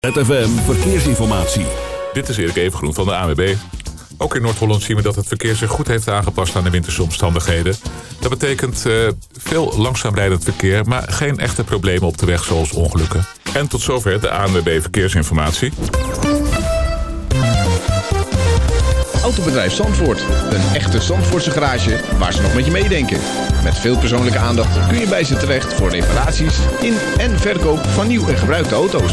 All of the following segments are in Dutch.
ZFM Verkeersinformatie. Dit is Erik Evengroen van de AWB. Ook in Noord-Holland zien we dat het verkeer zich goed heeft aangepast aan de winterse omstandigheden. Dat betekent uh, veel langzaam rijdend verkeer, maar geen echte problemen op de weg zoals ongelukken. En tot zover de ANWB Verkeersinformatie. Autobedrijf Zandvoort. Een echte Zandvoortse garage waar ze nog met je meedenken. Met veel persoonlijke aandacht kun je bij ze terecht voor reparaties in en verkoop van nieuw en gebruikte auto's.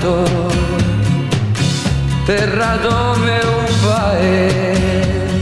canto, terra dove un paese,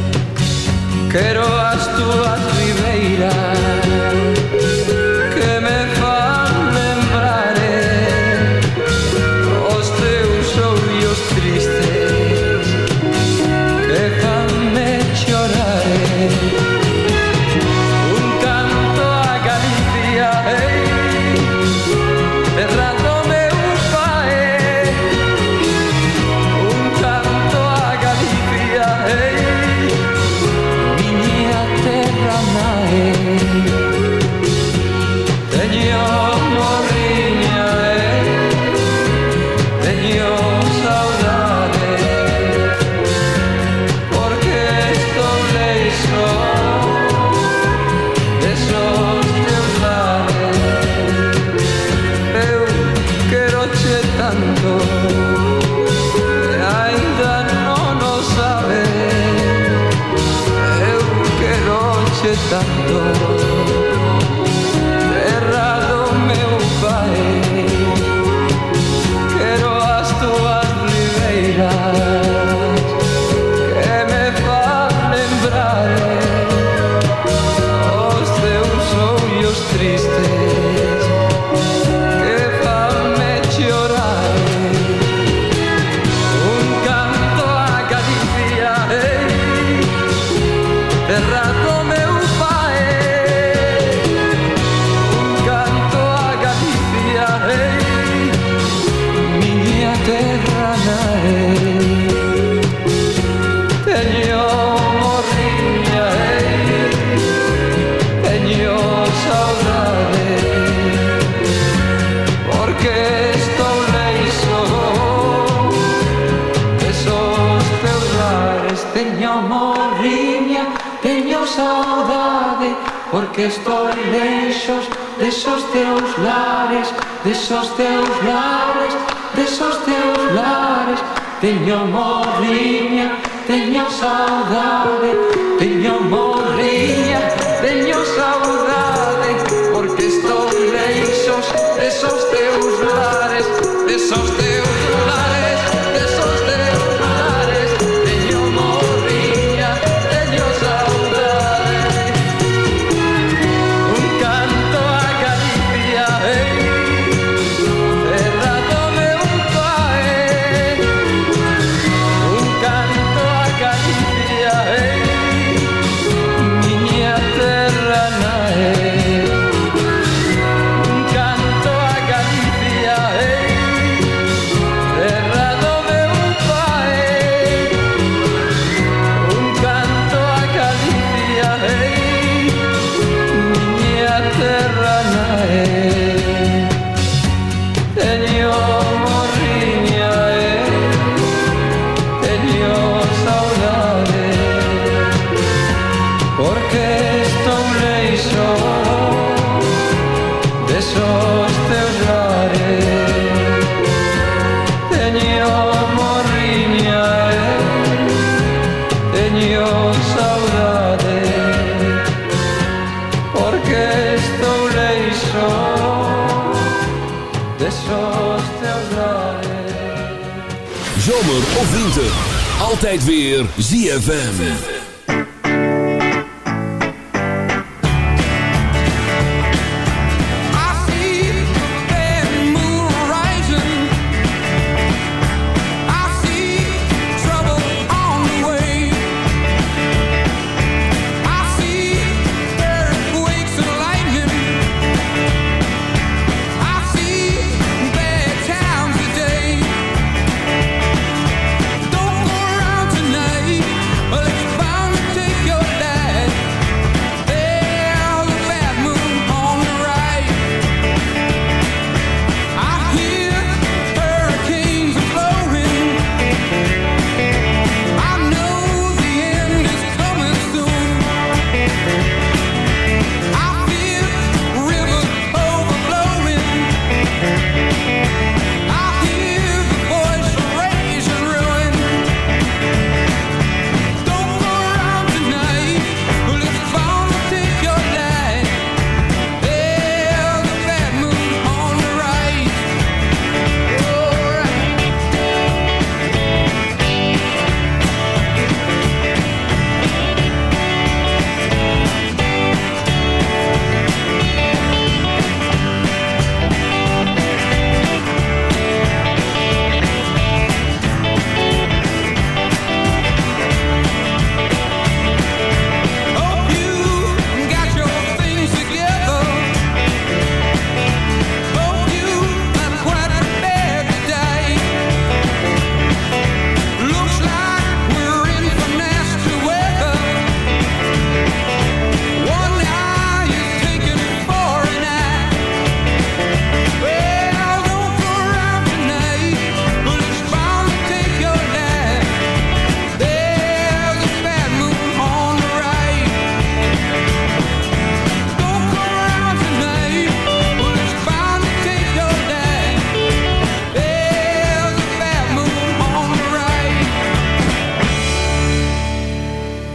peixos Desos teus lares, desos teus lares Desos teus lares. Teño morriña, teño saudade Teño morriña altijd weer ZFM.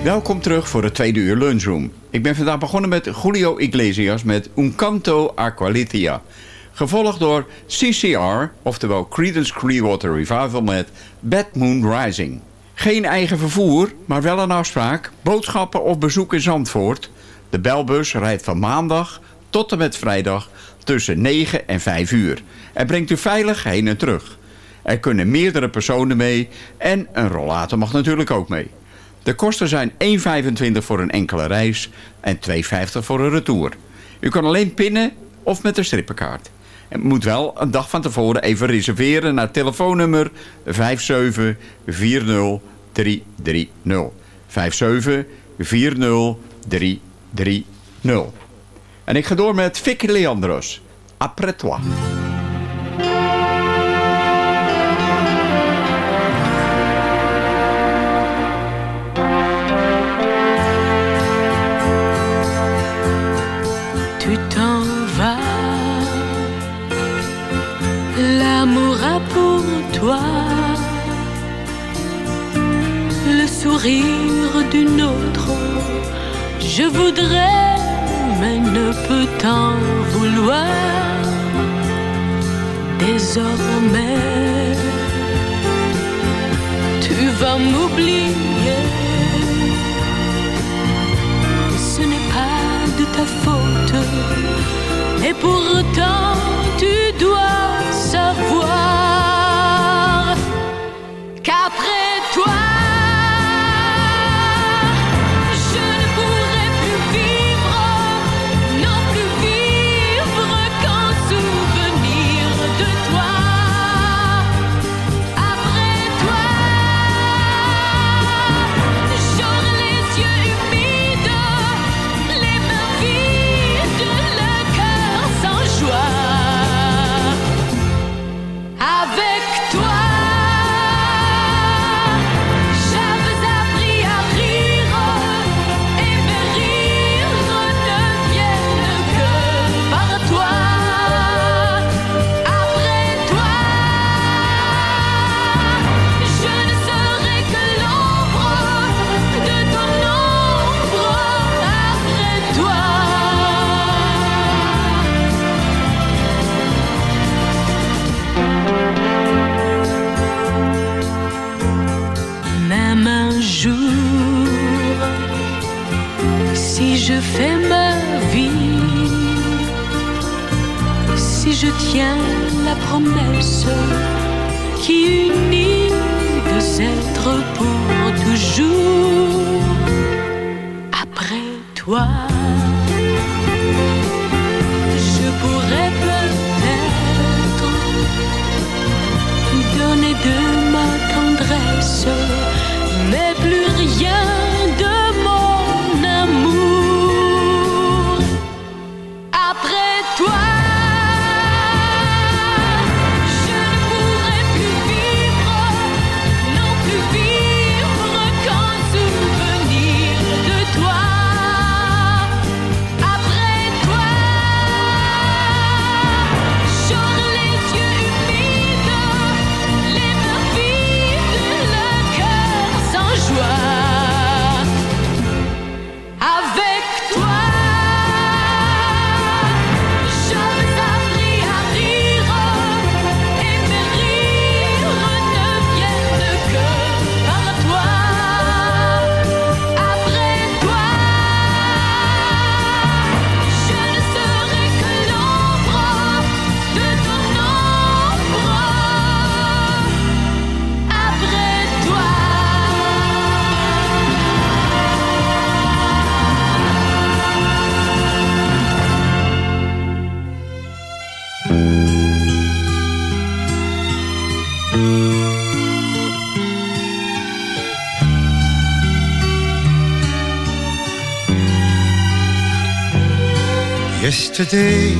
Welkom terug voor het tweede uur lunchroom. Ik ben vandaag begonnen met Julio Iglesias met Un Canto Aqualitia. Gevolgd door CCR, oftewel Creedence Clearwater Revival met Bad Moon Rising. Geen eigen vervoer, maar wel een afspraak, boodschappen of bezoek in Zandvoort. De belbus rijdt van maandag tot en met vrijdag tussen 9 en 5 uur. En brengt u veilig heen en terug. Er kunnen meerdere personen mee en een rollator mag natuurlijk ook mee. De kosten zijn 1,25 voor een enkele reis en 2,50 voor een retour. U kan alleen pinnen of met een strippenkaart. En moet wel een dag van tevoren even reserveren naar telefoonnummer 5740330. 5740330. En ik ga door met Vicky Leandros. Après toi. D'une autre. Je voudrais, mais ne peux t'en vouloir. Désormais, tu vas m'oublier. ce n'est pas de ta faute. Et pourtant, tu dois savoir qu'après toi, qui unit deux êtres pour toujours. Après toi, Yesterday,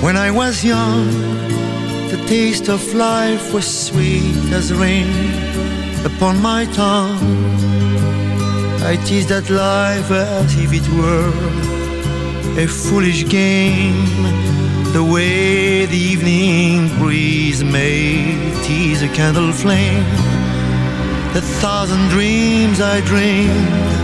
when I was young, the taste of life was sweet as rain upon my tongue. I teased at life as if it were a foolish game, the way the evening breeze may tease a candle flame. The thousand dreams I dreamed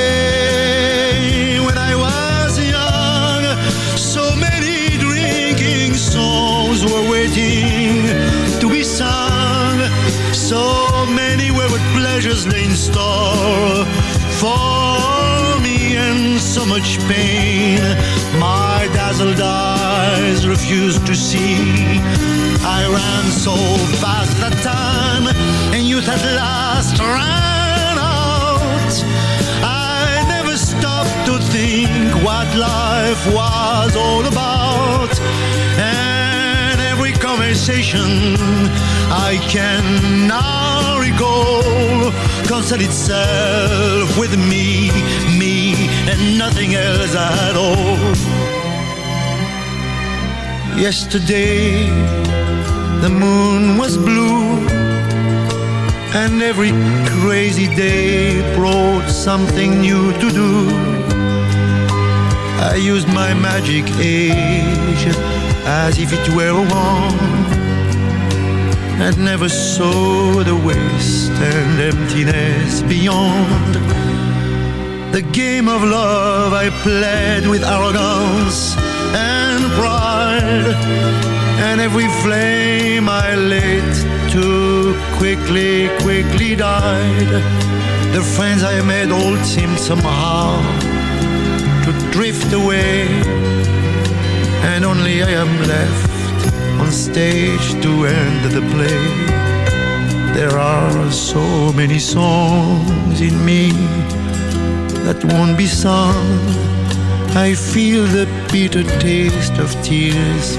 much pain my dazzled eyes refused to see. I ran so fast that time, and youth at last ran out. I never stopped to think what life was all about. And every conversation I can now recall concerned itself with me, me, and nothing else at all. Yesterday, the moon was blue and every crazy day brought something new to do. I used my magic age as if it were a wand, and never saw the waste and emptiness beyond. The game of love I played with arrogance and pride, and every flame I lit too quickly, quickly died. The friends I made all seemed somehow to drift away, and only I am left on stage to end the play. There are so many songs in me that won't be sung. I feel the bitter taste of tears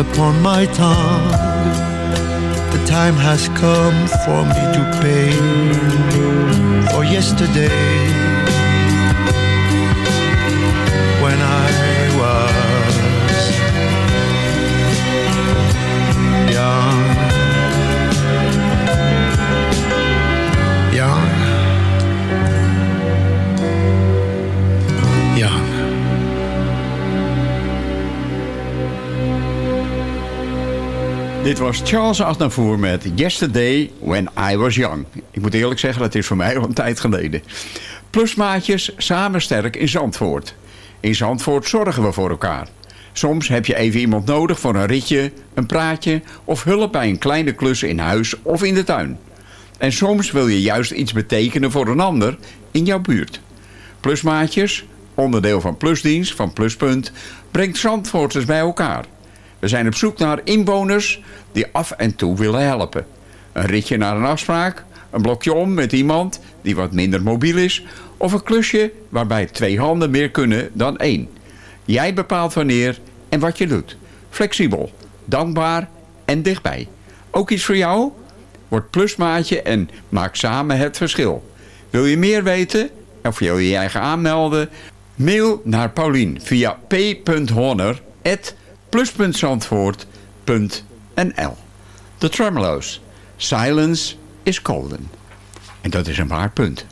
upon my tongue. The time has come for me to pay for yesterday Dit was Charles Aznavour met Yesterday When I Was Young. Ik moet eerlijk zeggen, dat is voor mij al een tijd geleden. Plusmaatjes, samen sterk in Zandvoort. In Zandvoort zorgen we voor elkaar. Soms heb je even iemand nodig voor een ritje, een praatje... of hulp bij een kleine klus in huis of in de tuin. En soms wil je juist iets betekenen voor een ander in jouw buurt. Plusmaatjes, onderdeel van Plusdienst van Pluspunt... brengt Zandvoorters bij elkaar... We zijn op zoek naar inwoners die af en toe willen helpen. Een ritje naar een afspraak, een blokje om met iemand die wat minder mobiel is... of een klusje waarbij twee handen meer kunnen dan één. Jij bepaalt wanneer en wat je doet. Flexibel, dankbaar en dichtbij. Ook iets voor jou? Word plusmaatje en maak samen het verschil. Wil je meer weten of wil je je eigen aanmelden? Mail naar Paulien via p.honor.plus.zandvoort.nl De Tremolo's. Silence is golden. En dat is een waar punt.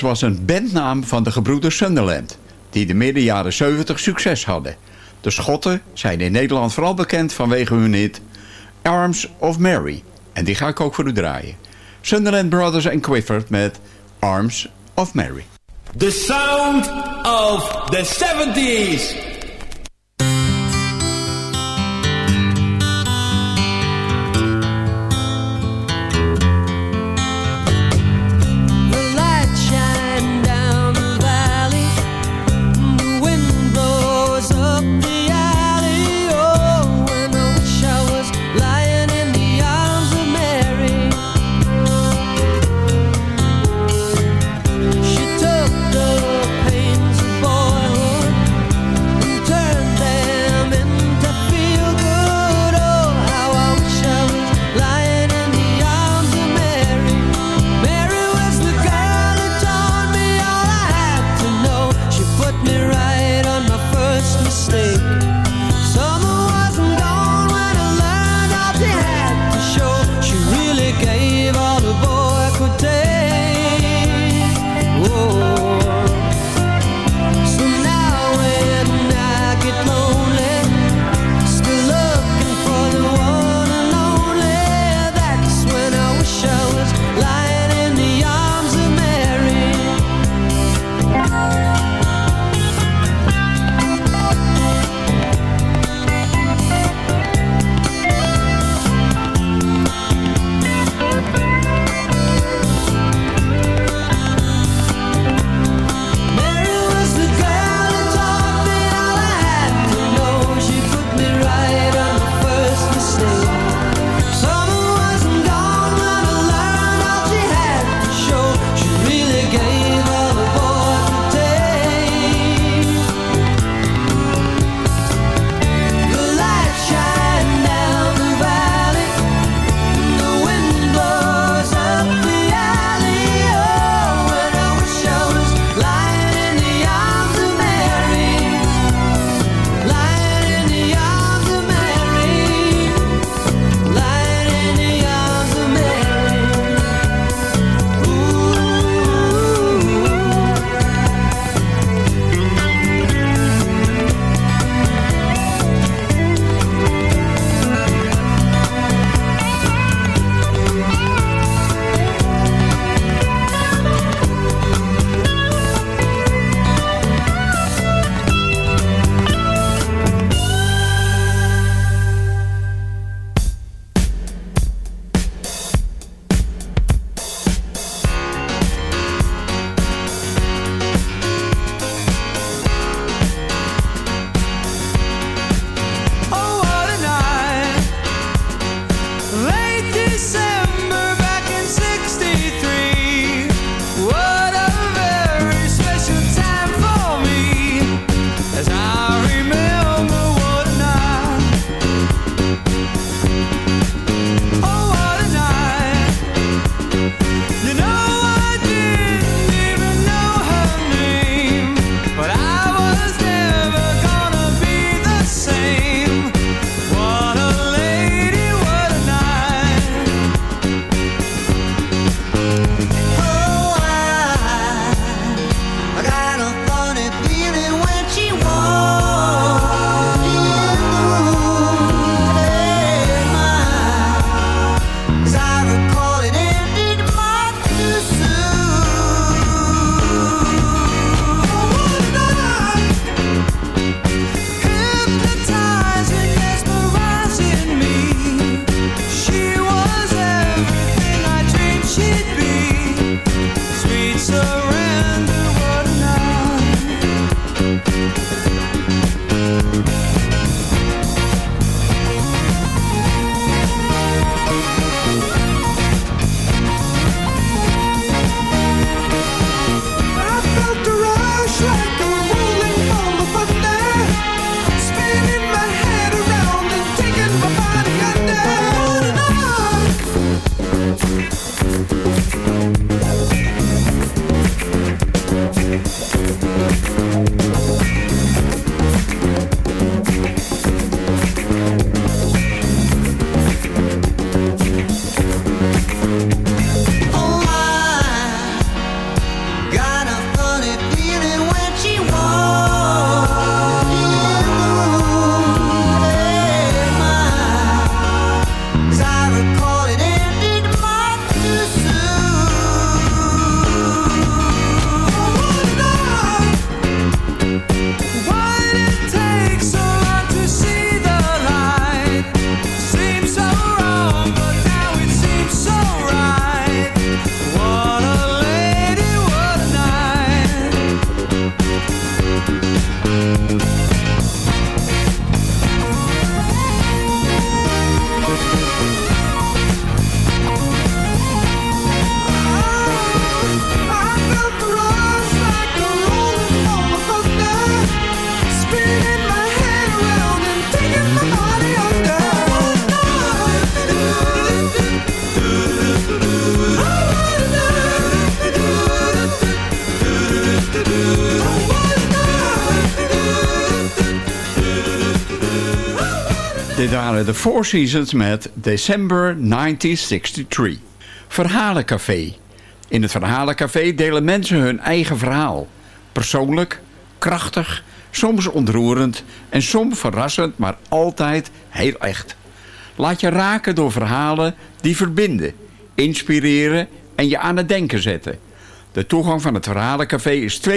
Was een bandnaam van de gebroeders Sunderland... die de midden jaren 70 succes hadden. De Schotten zijn in Nederland vooral bekend vanwege hun hit Arms of Mary. En die ga ik ook voor u draaien. Sunderland Brothers en Quifford met Arms of Mary. The sound of the 70s. Waren de Four Seasons met December 1963. Verhalencafé. In het Verhalencafé delen mensen hun eigen verhaal. Persoonlijk, krachtig, soms ontroerend en soms verrassend, maar altijd heel echt. Laat je raken door verhalen die verbinden, inspireren en je aan het denken zetten. De toegang van het Verhalencafé is 2,50,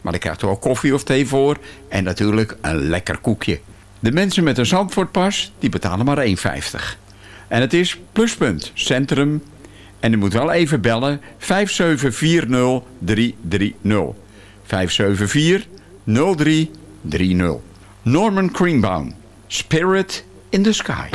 maar je krijgt er ook koffie of thee voor en natuurlijk een lekker koekje. De mensen met een Zandvoortpas, die betalen maar 1,50. En het is Pluspunt, Centrum. En u moet wel even bellen 5740330. 5740330. Norman Greenbaum, Spirit in the Sky.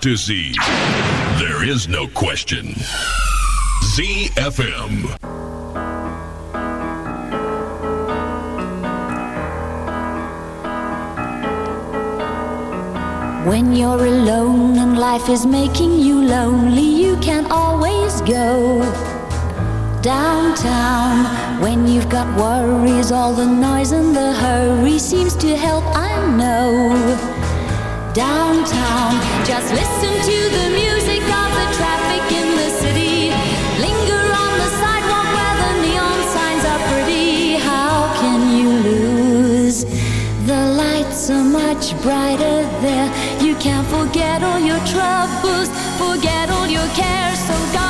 To Z? There is no question. ZFM. When you're alone and life is making you lonely, you can always go Downtown, when you've got worries, all the noise and the hurry seems to help, I know. Downtown, just listen to the music of the traffic in the city. Linger on the sidewalk where the neon signs are pretty. How can you lose? The lights are much brighter there. You can't forget all your troubles, forget all your cares. So go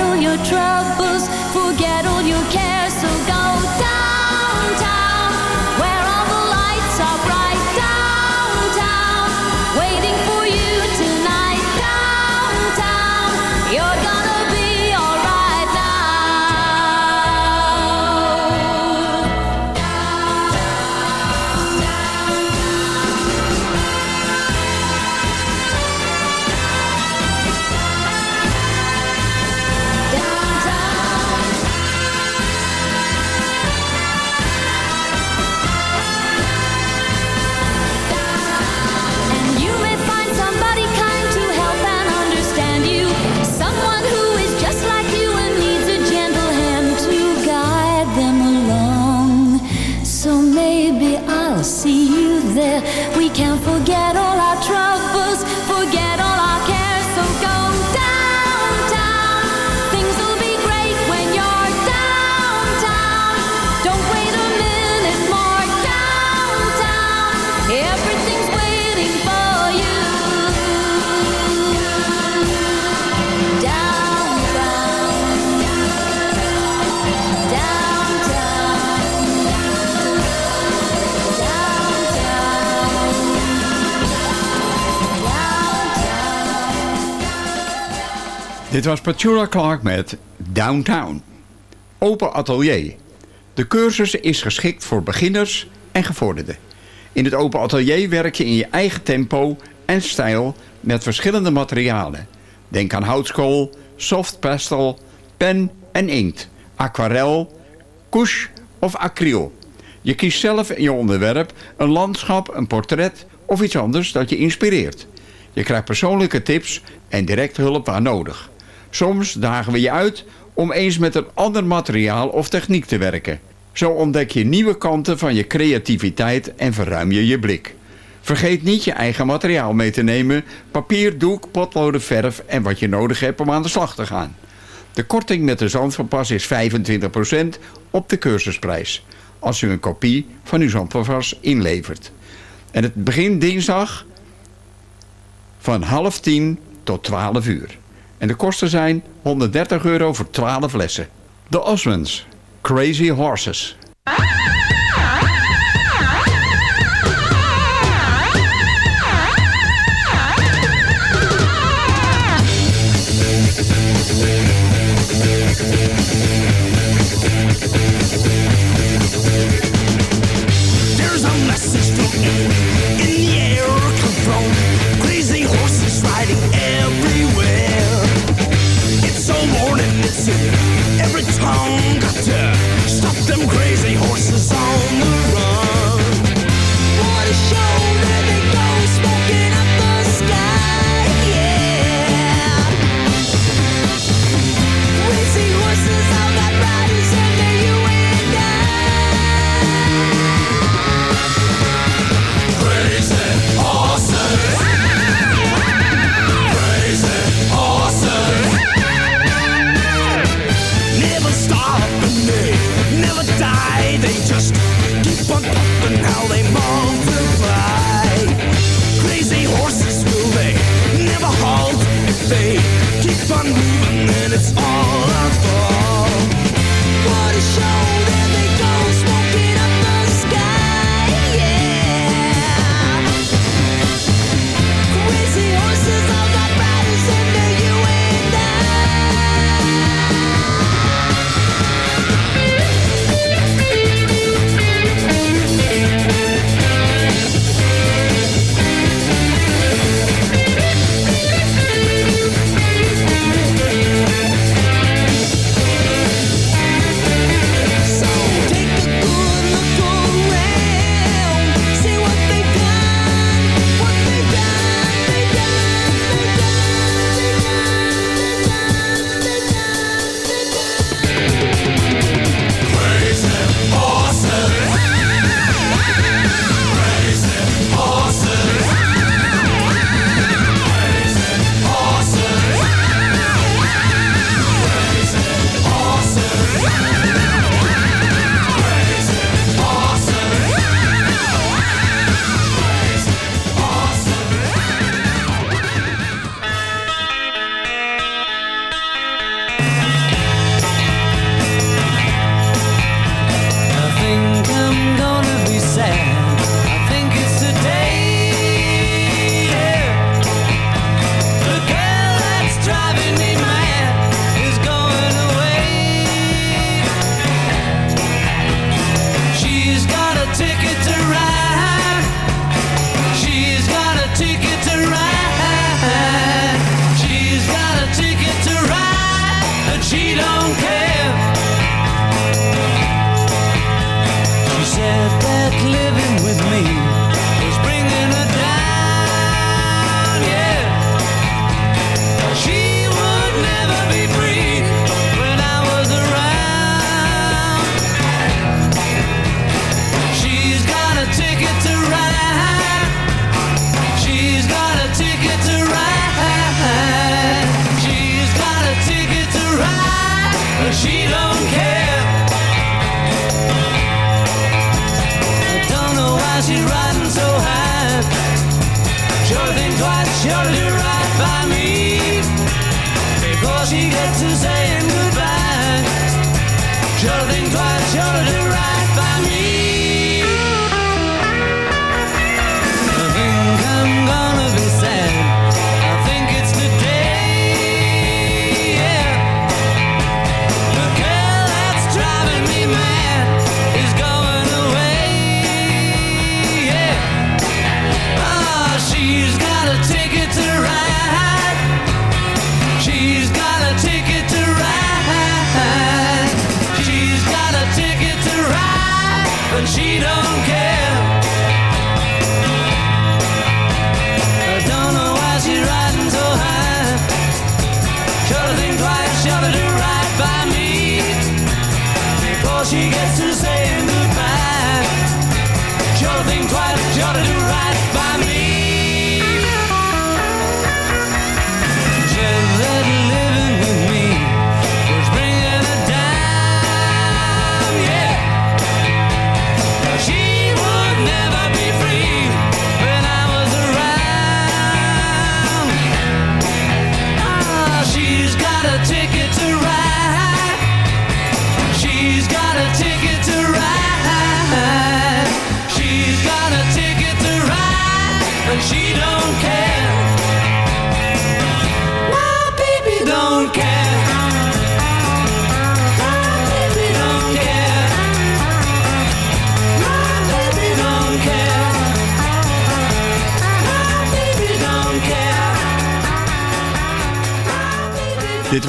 All your troubles, forget all your cares. Dit was Petula Clark met Downtown. Open atelier. De cursus is geschikt voor beginners en gevorderden. In het open atelier werk je in je eigen tempo en stijl met verschillende materialen. Denk aan houtskool, soft pastel, pen en inkt, aquarel, couche of acryl. Je kiest zelf in je onderwerp een landschap, een portret of iets anders dat je inspireert. Je krijgt persoonlijke tips en direct hulp waar nodig. Soms dagen we je uit om eens met een ander materiaal of techniek te werken. Zo ontdek je nieuwe kanten van je creativiteit en verruim je je blik. Vergeet niet je eigen materiaal mee te nemen, papier, doek, potloden, verf en wat je nodig hebt om aan de slag te gaan. De korting met de Zandvoorpas is 25% op de cursusprijs. Als u een kopie van uw Zandvoorpas inlevert. En het begint dinsdag van half tien tot 12 uur. En de kosten zijn 130 euro voor 12 lessen. De Osmonds, Crazy Horses.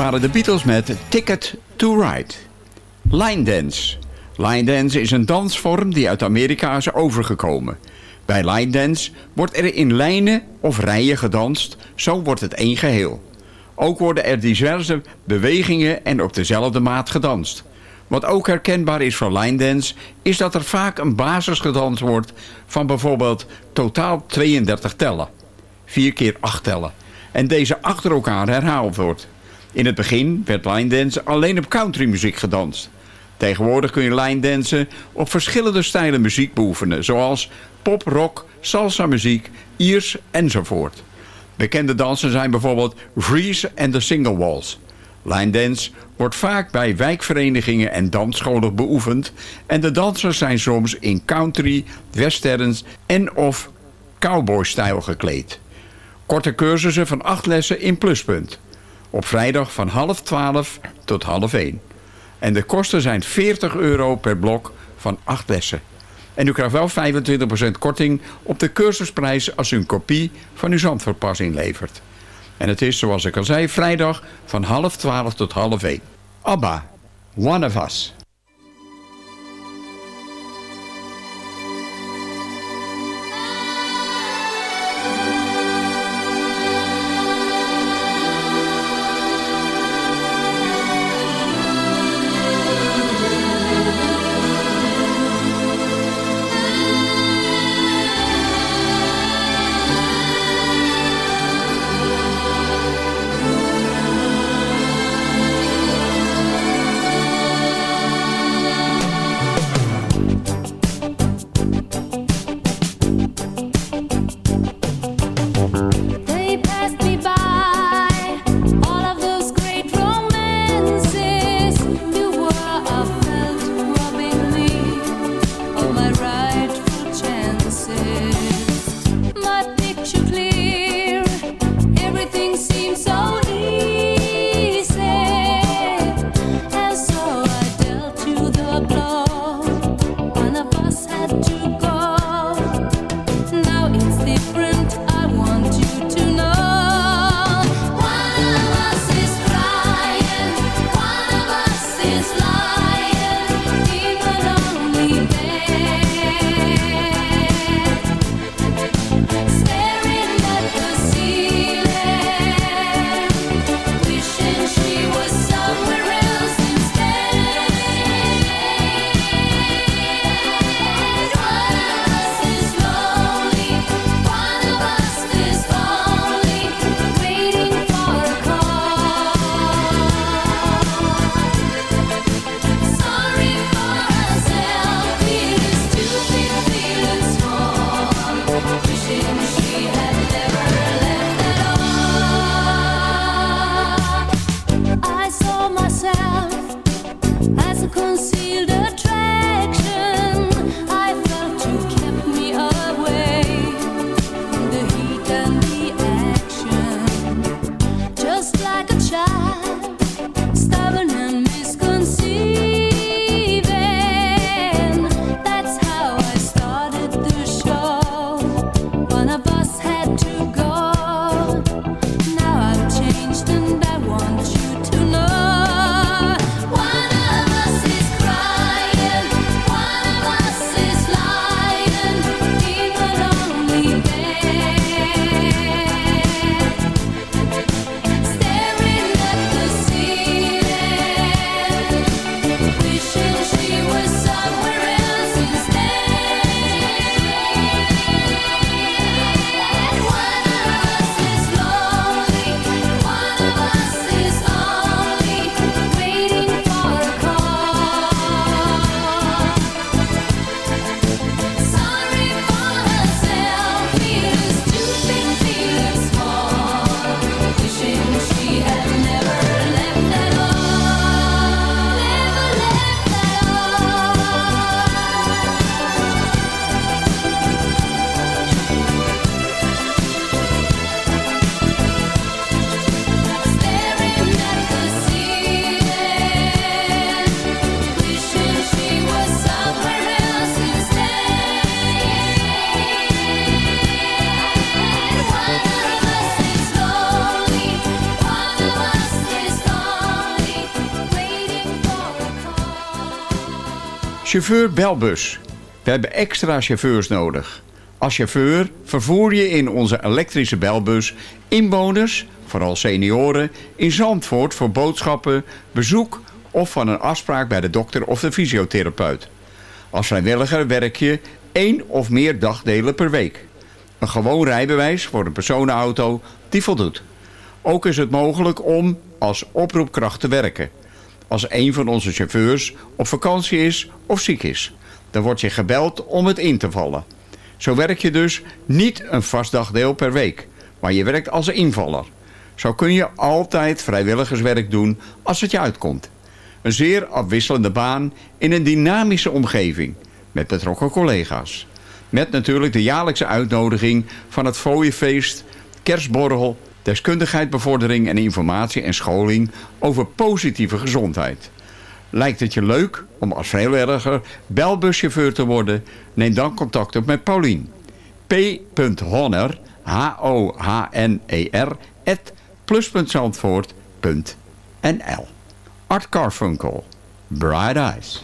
Waren de Beatles met Ticket to Ride. Line dance. Line dance is een dansvorm die uit Amerika is overgekomen. Bij line dance wordt er in lijnen of rijen gedanst, zo wordt het één geheel. Ook worden er diverse bewegingen en op dezelfde maat gedanst. Wat ook herkenbaar is voor line dance is dat er vaak een basis gedanst wordt van bijvoorbeeld totaal 32 tellen. 4 keer 8 tellen. En deze achter elkaar herhaald wordt. In het begin werd line alleen op countrymuziek gedanst. Tegenwoordig kun je line dansen op verschillende stijlen muziek beoefenen, zoals pop, rock, salsa muziek, Iers enzovoort. Bekende dansen zijn bijvoorbeeld Freeze en de Single Waltz. Line dance wordt vaak bij wijkverenigingen en dansscholen beoefend en de dansers zijn soms in country, westerns en of cowboy-stijl gekleed. Korte cursussen van acht lessen in Pluspunt. Op vrijdag van half twaalf tot half één. En de kosten zijn 40 euro per blok van 8 lessen. En u krijgt wel 25% korting op de cursusprijs als u een kopie van uw Zandvoortpas inlevert. En het is, zoals ik al zei, vrijdag van half 12 tot half 1. ABBA, One of Us. Chauffeur belbus. We hebben extra chauffeurs nodig. Als chauffeur vervoer je in onze elektrische belbus inwoners, vooral senioren, in Zandvoort voor boodschappen, bezoek of van een afspraak bij de dokter of de fysiotherapeut. Als vrijwilliger werk je één of meer dagdelen per week. Een gewoon rijbewijs voor een personenauto die voldoet. Ook is het mogelijk om als oproepkracht te werken. Als een van onze chauffeurs op vakantie is of ziek is. Dan wordt je gebeld om het in te vallen. Zo werk je dus niet een vast dagdeel per week, maar je werkt als invaller. Zo kun je altijd vrijwilligerswerk doen als het je uitkomt. Een zeer afwisselende baan in een dynamische omgeving met betrokken collega's. Met natuurlijk de jaarlijkse uitnodiging van het Fooienfeest, kerstborrel, deskundigheidbevordering en informatie en scholing over positieve gezondheid. Lijkt het je leuk om als vrijwilliger belbuschauffeur te worden? Neem dan contact op met Paulien. p.honner, H-O-H-N-E-R, at Art Carfunkel, Bright Eyes.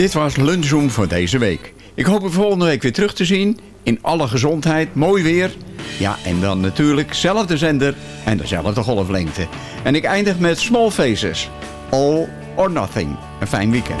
Dit was Lunchroom voor deze week. Ik hoop u volgende week weer terug te zien. In alle gezondheid, mooi weer. Ja, en dan natuurlijk dezelfde zender en dezelfde golflengte. En ik eindig met Small Faces. All or Nothing. Een fijn weekend.